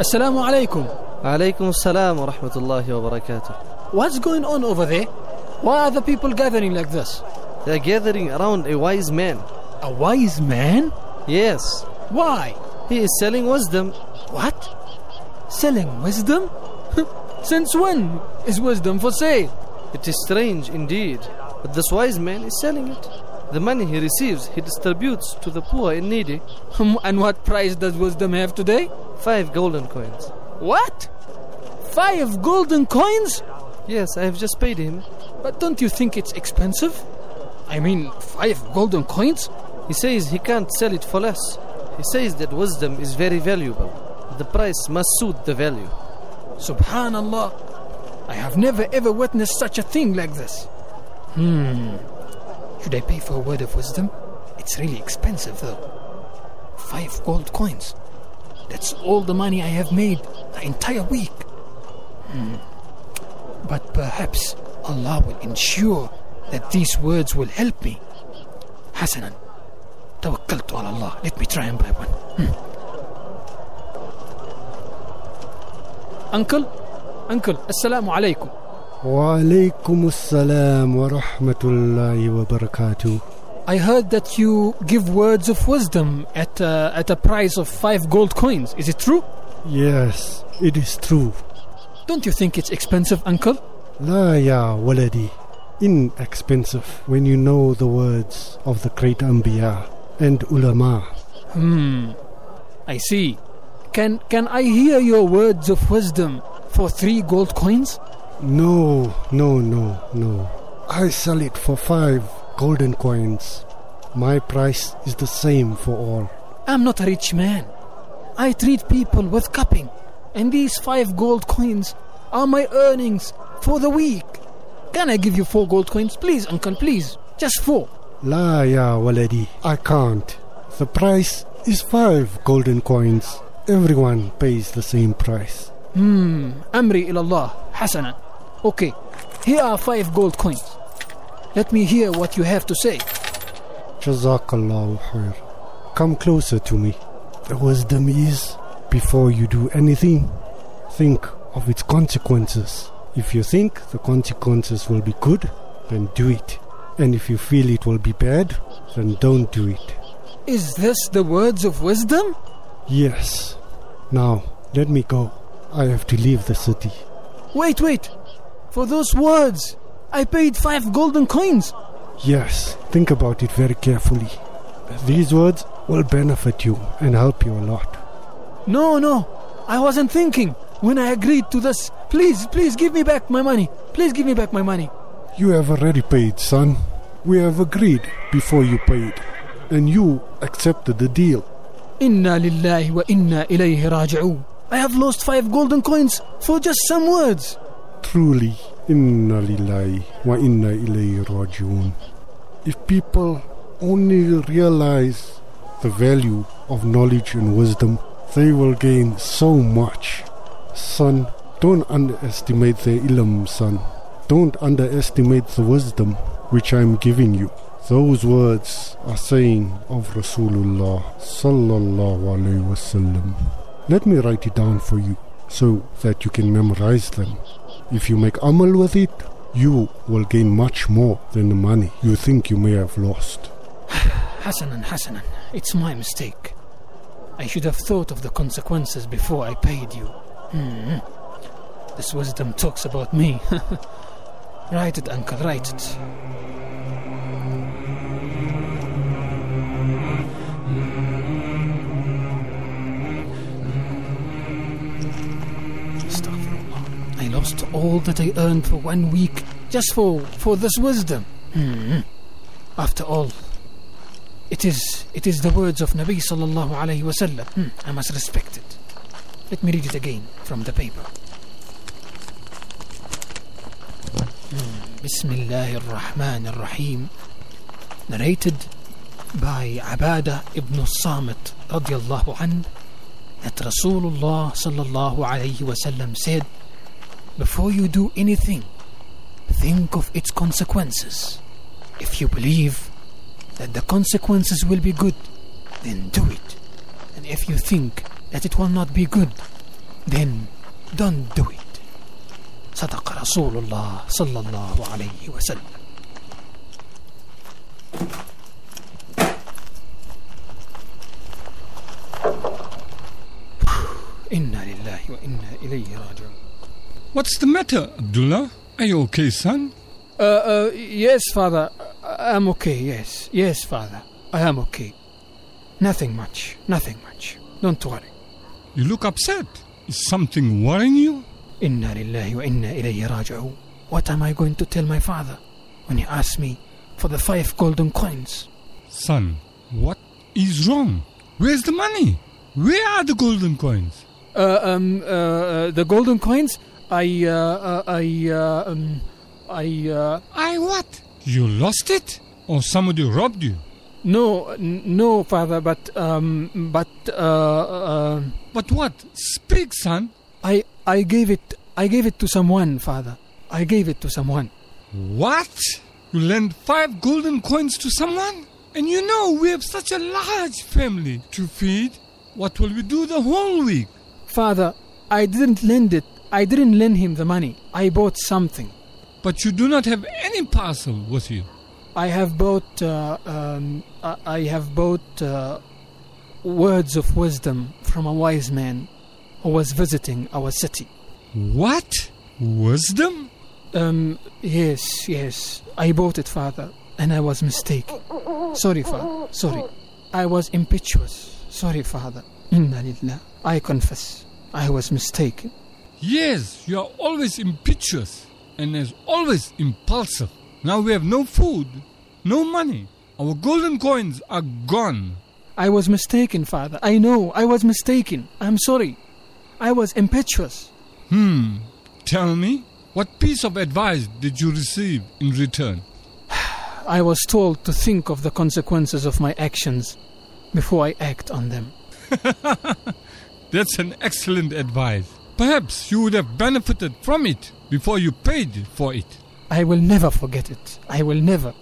Assalamu alaikum. Alaikum assalam wa rahmatullahi wa barakatuh. What's going on over there? Why are the people gathering like this? They're gathering around a wise man. A wise man? Yes. Why? He is selling wisdom. What? Selling wisdom? Since when is wisdom for sale? It is strange indeed, but this wise man is selling it. The money he receives, he distributes to the poor and needy. Hmm, And what price does wisdom have today? Five golden coins. What? Five golden coins? Yes, I have just paid him. But don't you think it's expensive? I mean, five golden coins? He says he can't sell it for less. He says that wisdom is very valuable. The price must suit the value. Subhanallah. I have never ever witnessed such a thing like this. Hmm. Should I pay for a word of wisdom? It's really expensive though. Five gold coins. That's all the money I have made the entire week. Hmm. But perhaps Allah will ensure that these words will help me. Hasanan. توكلت على Allah. Let me try and buy one. Hmm. Uncle, Uncle, Assalamu alaikum. Walaikum assalam wa rahmatullahi wa barakatuh. I heard that you give words of wisdom at a, at a price of five gold coins. Is it true? Yes, it is true. Don't you think it's expensive, uncle? La ya waladi. Inexpensive when you know the words of the great Anbiya and ulama. Hmm, I see. Can, can I hear your words of wisdom for three gold coins? No, no, no, no. I sell it for five golden coins. My price is the same for all. I'm not a rich man. I treat people with cupping, and these five gold coins are my earnings for the week. Can I give you four gold coins, please, Uncle? Please, just four. لا يا ولدي I can't. The price is five golden coins. Everyone pays the same price. Hmm. Amri ilallah. Hasana. Okay. Here are five gold coins. Let me hear what you have to say. Jazakallahu khair. Come closer to me. The wisdom is before you do anything, think of its consequences. If you think the consequences will be good, then do it. And if you feel it will be bad, then don't do it. Is this the words of wisdom? Yes. Now, let me go. I have to leave the city. Wait, wait. For those words, I paid five golden coins. Yes, think about it very carefully. These words will benefit you and help you a lot. No, no. I wasn't thinking when I agreed to this. Please, please give me back my money. Please give me back my money. You have already paid, son. We have agreed before you paid, and you accepted the deal. Inna lillahi wa inna ilayhi raji'un. I have lost five golden coins for just some words. Truly, inna lillahi wa inna ilayhi rajiun. If people only realize the value of knowledge and wisdom, they will gain so much. Son, don't underestimate the ilm, son. Don't underestimate the wisdom which I am giving you. Those words are saying of Rasulullah sallallahu alaihi wasallam. Let me write it down for you so that you can memorize them. If you make amal with it, you will gain much more than the money you think you may have lost. Hasanan, Hasanan, it's my mistake. I should have thought of the consequences before I paid you. Hmm. This wisdom talks about me. write it, uncle, write it. All that I earned for one week just for, for this wisdom. Hmm. After all, it is it is the words of Nabi sallallahu alayhi wasallam. Hmm, I must respect it. Let me read it again from the paper. Hmm, Bismillah ar-Rahman ar-Rahim. Narrated by Abada ibn Samit radiallahu an that Rasulullah sallallahu alayhi wasallam said, Before you do anything, think of its consequences. If you believe that the consequences will be good, then do it. And if you think that it will not be good, then don't do it. صدق رسول الله صلى الله عليه وسلم. إنا لله وإنا إليه راجعون. What's the matter, Abdullah? Are you okay, son? Uh, uh, yes, father. I'm okay, yes. Yes, father. I am okay. Nothing much. Nothing much. Don't worry. You look upset. Is something worrying you? Inna lillahi wa inna ilayhi raji'u. What am I going to tell my father when he asks me for the five golden coins? Son, what is wrong? Where's the money? Where are the golden coins? Uh, um, uh, uh the golden coins? I, uh, uh, I, uh, um, I, uh, I what? You lost it? Or somebody robbed you? no, no, father, but, um, but, uh, uh, But what? Speak, son. I, I gave it, I gave it to someone, father. I gave it to someone. What? You lend five golden coins to someone? And you know we have such a large family to feed. What will we do the whole week? Father, I didn't lend it. I didn't lend him the money. I bought something. But you do not have any parcel with you. I have bought. Uh, um, I have bought uh, words of wisdom from a wise man who was visiting our city. What? Wisdom? Um, yes, yes. I bought it, Father, and I was mistaken. Sorry, Father. Sorry. I was impetuous. Sorry, Father. Inna lillah. I confess. I was mistaken. Yes, you are always impetuous and as always impulsive. Now we have no food, no money. Our golden coins are gone. I was mistaken, Father. I know. I was mistaken. I'm sorry. I was impetuous. Hmm. Tell me, what piece of advice did you receive in return? I was told to think of the consequences of my actions before I act on them. That's an excellent advice. Perhaps you would have benefited from it before you paid for it. I will never forget it. I will never.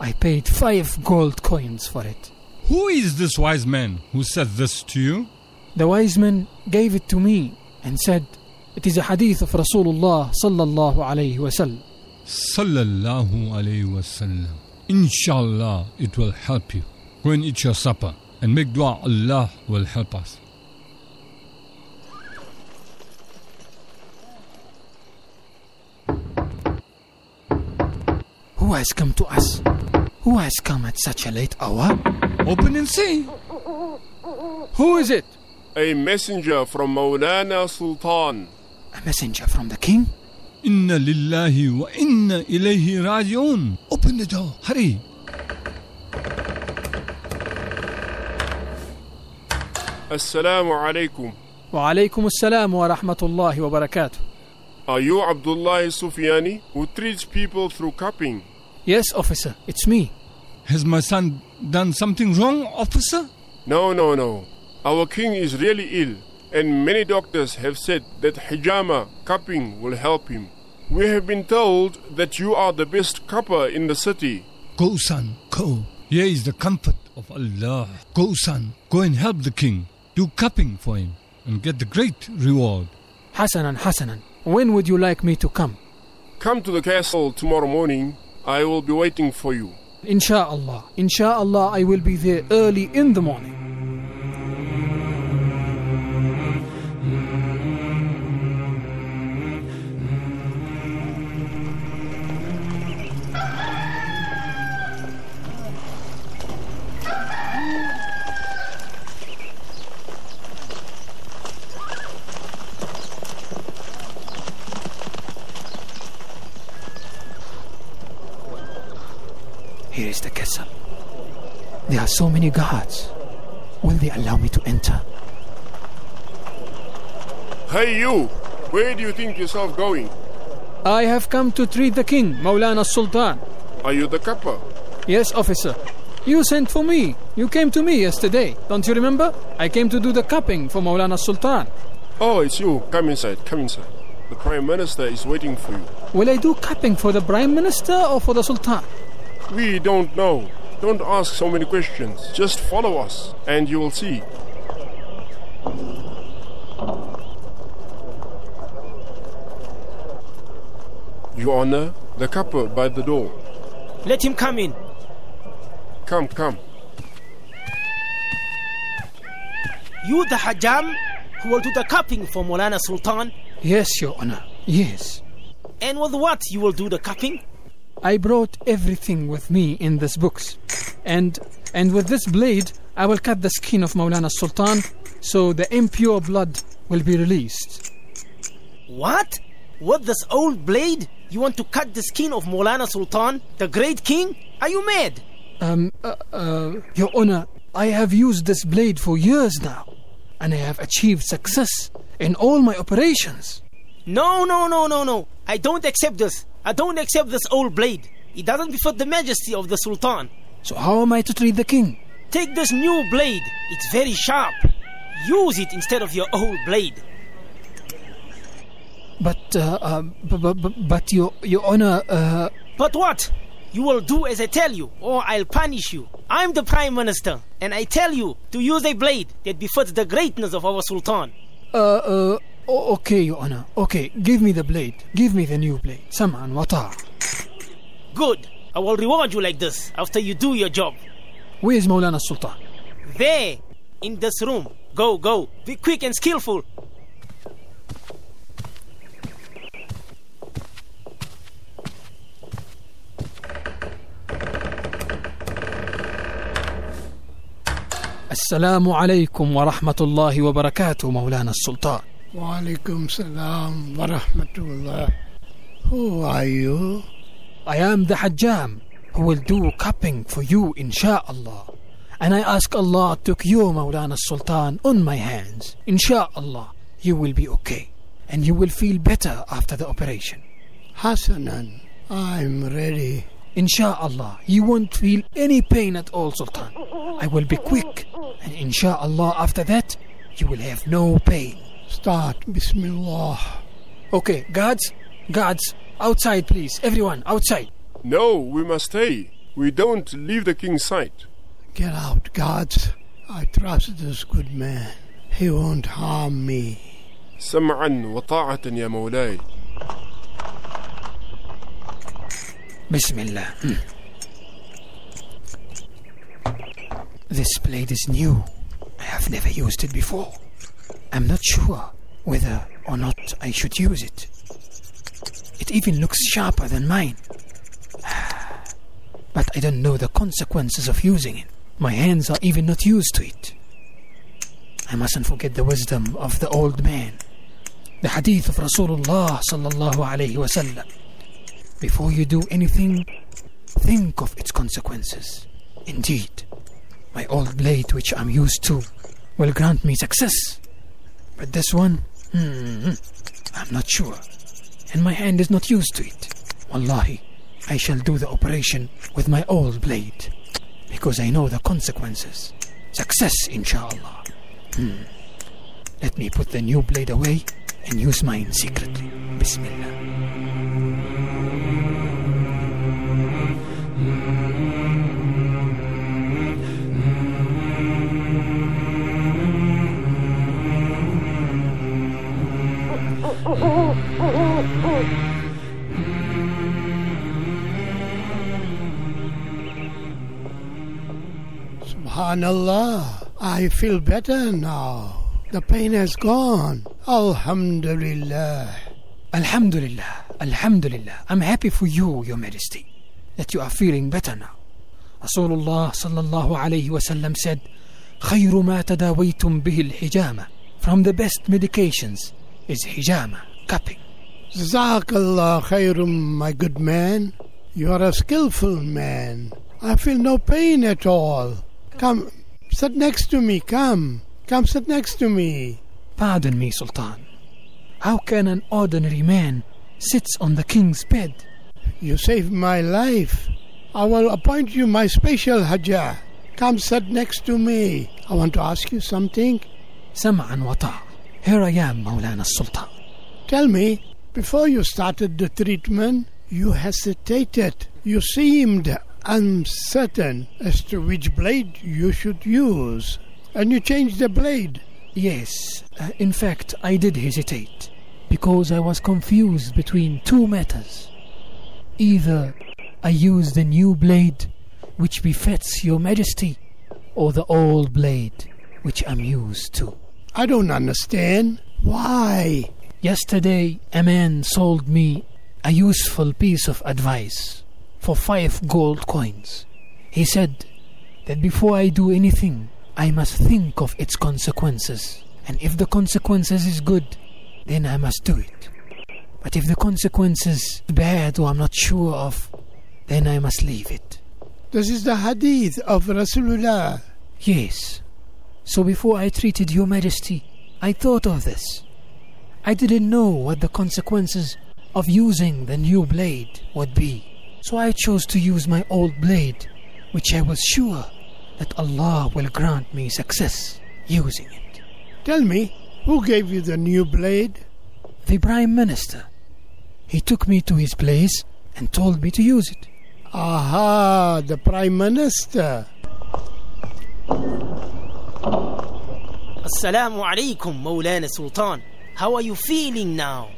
I paid five gold coins for it. Who is this wise man who said this to you? The wise man gave it to me and said, It is a hadith of Rasulullah sallallahu alayhi wasallam. Sallallahu alayhi wasallam. Inshallah, it will help you. Go and eat your supper and make dua. Allah will help us. Who has come to us? Who has come at such a late hour? Open and see. Who is it? A messenger from Maulana Sultan. A messenger from the king? Inna lillahi wa inna ilayhi raji'un. Open the door, hurry. Assalamu alaikum. Wa alaikum assalam wa rahmatullahi wa barakatuh. Are you Abdullah Sufiani who treats people through cupping? Yes, officer, it's me. Has my son done something wrong, officer? No, no, no. Our king is really ill, and many doctors have said that hijama, cupping, will help him. We have been told that you are the best cupper in the city. Go, son, go. Here is the comfort of Allah. Go, son, go and help the king. Do cupping for him and get the great reward. Hassanan, Hassanan, when would you like me to come? Come to the castle tomorrow morning I will be waiting for you. Insha'Allah. Insha'Allah, I will be there early in the morning. There are so many guards. Will they allow me to enter? Hey, you! Where do you think yourself going? I have come to treat the king, Maulana Sultan. Are you the cupper? Yes, officer. You sent for me. You came to me yesterday. Don't you remember? I came to do the cupping for Maulana Sultan. Oh, it's you. Come inside. Come inside. The Prime Minister is waiting for you. Will I do cupping for the Prime Minister or for the Sultan? We don't know. Don't ask so many questions. Just follow us, and you will see. Your Honor, the cupper by the door. Let him come in. Come, come. You the Hajam who will do the cupping for Maulana Sultan? Yes, Your Honor. Yes. And with what you will do the cupping? I brought everything with me in this books. And and with this blade I will cut the skin of Maulana Sultan so the impure blood will be released. What? With this old blade, you want to cut the skin of Maulana Sultan, the great king? Are you mad? Um uh, uh, Your Honor, I have used this blade for years now and I have achieved success in all my operations. No, no, no, no, no. I don't accept this. I don't accept this old blade. It doesn't befit the majesty of the Sultan. So how am I to treat the king? Take this new blade. It's very sharp. Use it instead of your old blade. But uh, uh, but Your Your Honor, uh, But what? You will do as I tell you, or I'll punish you. I'm the Prime Minister, and I tell you to use a blade that befits the greatness of our Sultan. uh, uh, okay, Your Honor. Okay, give me the blade. Give me the new blade. Sam'an wata. Good. I will reward you like this after you do your job. Where's Maulana Sultan? There, in this room. Go, go. Be quick and skillful. السلام عليكم ورحمة الله وبركاته مولانا السلطان Walaikum salam wa rahmatullah. Who are you? I am the Hajjam who will do cupping for you inshallah. And I ask Allah to cure Maulana Sultan on my hands. Inshallah, you will be okay. And you will feel better after the operation. Hasanan, I'm ready. Inshallah, you won't feel any pain at all, Sultan. I will be quick. And inshallah, after that, you will have no pain. Start Bismillah. Okay, guards, guards, outside please. Everyone, outside. No, we must stay. We don't leave the king's sight. Get out, guards. I trust this good man. He won't harm me. سمعا وطاعة يا مولاي. Bismillah. Hmm. This blade is new. I have never used it before. I'm not sure whether or not I should use it. It even looks sharper than mine. But I don't know the consequences of using it. My hands are even not used to it. I mustn't forget the wisdom of the old man. The hadith of Rasulullah sallallahu alayhi wasallam. Before you do anything, think of its consequences. Indeed, my old blade, which I'm used to, will grant me success. But this one, hmm, I'm not sure. And my hand is not used to it. Wallahi, I shall do the operation with my old blade. Because I know the consequences. Success, inshallah. Hmm. Let me put the new blade away and use mine secretly. Bismillah. Subhanallah. I feel better now. The pain has gone. Alhamdulillah. Alhamdulillah, Alhamdulillah. I'm happy for you, Your Majesty, that you are feeling better now. Rasulullah sallallahu alayhi wasallam said, خير ما تداويتم به الحجامة. From the best medications is hijama, cupping. Jazakallah khairum, my good man. You are a skillful man. I feel no pain at all. Come, sit next to me. Come, come sit next to me. Pardon me, Sultan. How can an ordinary man sit on the king's bed? You saved my life. I will appoint you my special Hajjah. Come sit next to me. I want to ask you something. سمعا وطاعة. Here I am, Maulana Sultan. Tell me, before you started the treatment, you hesitated. You seemed uncertain as to which blade you should use. And you changed the blade. Yes, uh, in fact, I did hesitate because I was confused between two matters. Either I use the new blade, which befits your majesty, or the old blade, which I'm used to. I don't understand. Why? Yesterday, a man sold me a useful piece of advice for five gold coins. He said that before I do anything, I must think of its consequences. And if the consequences is good, then I must do it. But if the consequences bad or I'm not sure of, then I must leave it. This is the hadith of Rasulullah. Yes. So before I treated your majesty, I thought of this. I didn't know what the consequences of using the new blade would be. So I chose to use my old blade, which I was sure that Allah will grant me success using it. Tell me, who gave you the new blade? The Prime Minister. He took me to his place and told me to use it. Aha, the Prime Minister. Assalamu alaikum, Maulana Sultan. How are you feeling now?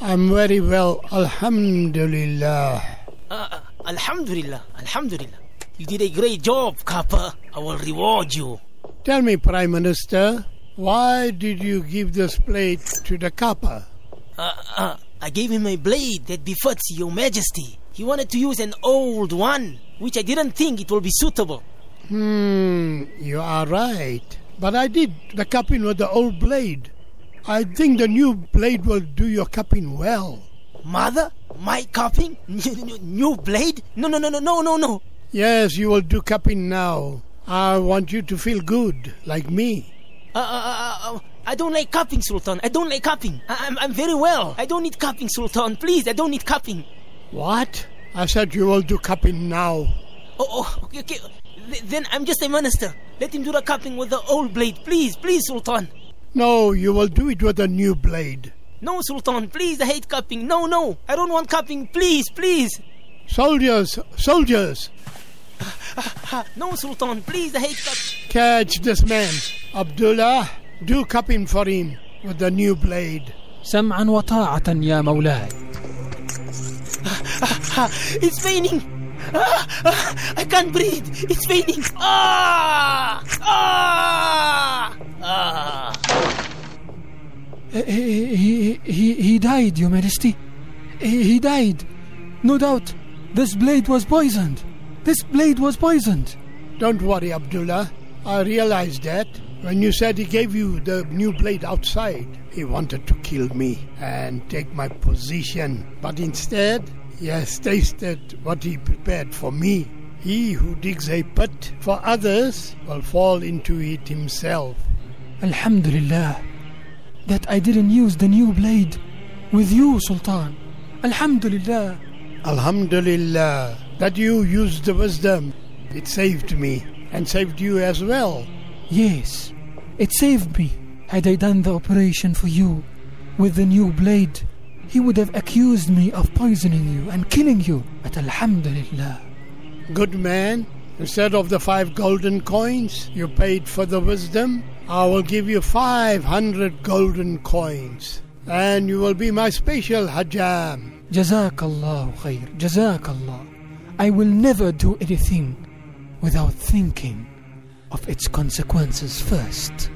I'm very well, Alhamdulillah. Uh, Alhamdulillah, Alhamdulillah. You did a great job, cupper. I will reward you. Tell me, Prime Minister, why did you give this blade to the cupper? Uh, uh, I gave him a blade that befits your majesty. He wanted to use an old one, which I didn't think it will be suitable. Hmm, you are right. But I did the cupping with the old blade. I think the new blade will do your cupping well. Mother? My cupping? New, blade? No, no, no, no, no, no, no. Yes, you will do cupping now. I want you to feel good, like me. Uh, uh, uh, uh, I don't like cupping, Sultan. I don't like cupping. I- I'm, I'm very well. I don't need cupping, Sultan. Please, I don't need cupping. What? I said you will do cupping now. Oh, oh okay, okay. Th- Then I'm just a minister. Let him do the cupping with the old blade. Please, please, Sultan. No, you will do it with a new blade. No, Sultan, please, I hate cupping. No, no, I don't want cupping. Please, please. Soldiers, soldiers, No, Sultan, please, I hate cupping. catch this man. Abdullah, do cupping for him with the new blade. سمعا وطاعة يا مولاي. It's raining. Ah, ah, I can't breathe. It's raining. Ah! Ah! Ah! He, he, he, he died, Your Majesty. He, he died. No doubt. This blade was poisoned. This blade was poisoned. Don't worry, Abdullah. I realized that when you said he gave you the new blade outside, he wanted to kill me and take my position. But instead, he has tasted what he prepared for me. He who digs a pit for others will fall into it himself. Alhamdulillah. That I didn't use the new blade with you, Sultan. Alhamdulillah. Alhamdulillah that you used the wisdom. It saved me and saved you as well. Yes, it saved me. Had I done the operation for you with the new blade, he would have accused me of poisoning you and killing you. But Alhamdulillah. Good man, instead of the five golden coins you paid for the wisdom, I will give you 500 golden coins. And you will be my special hajam. Jazakallah khair. Jazakallah. I will never do anything without thinking of its consequences first.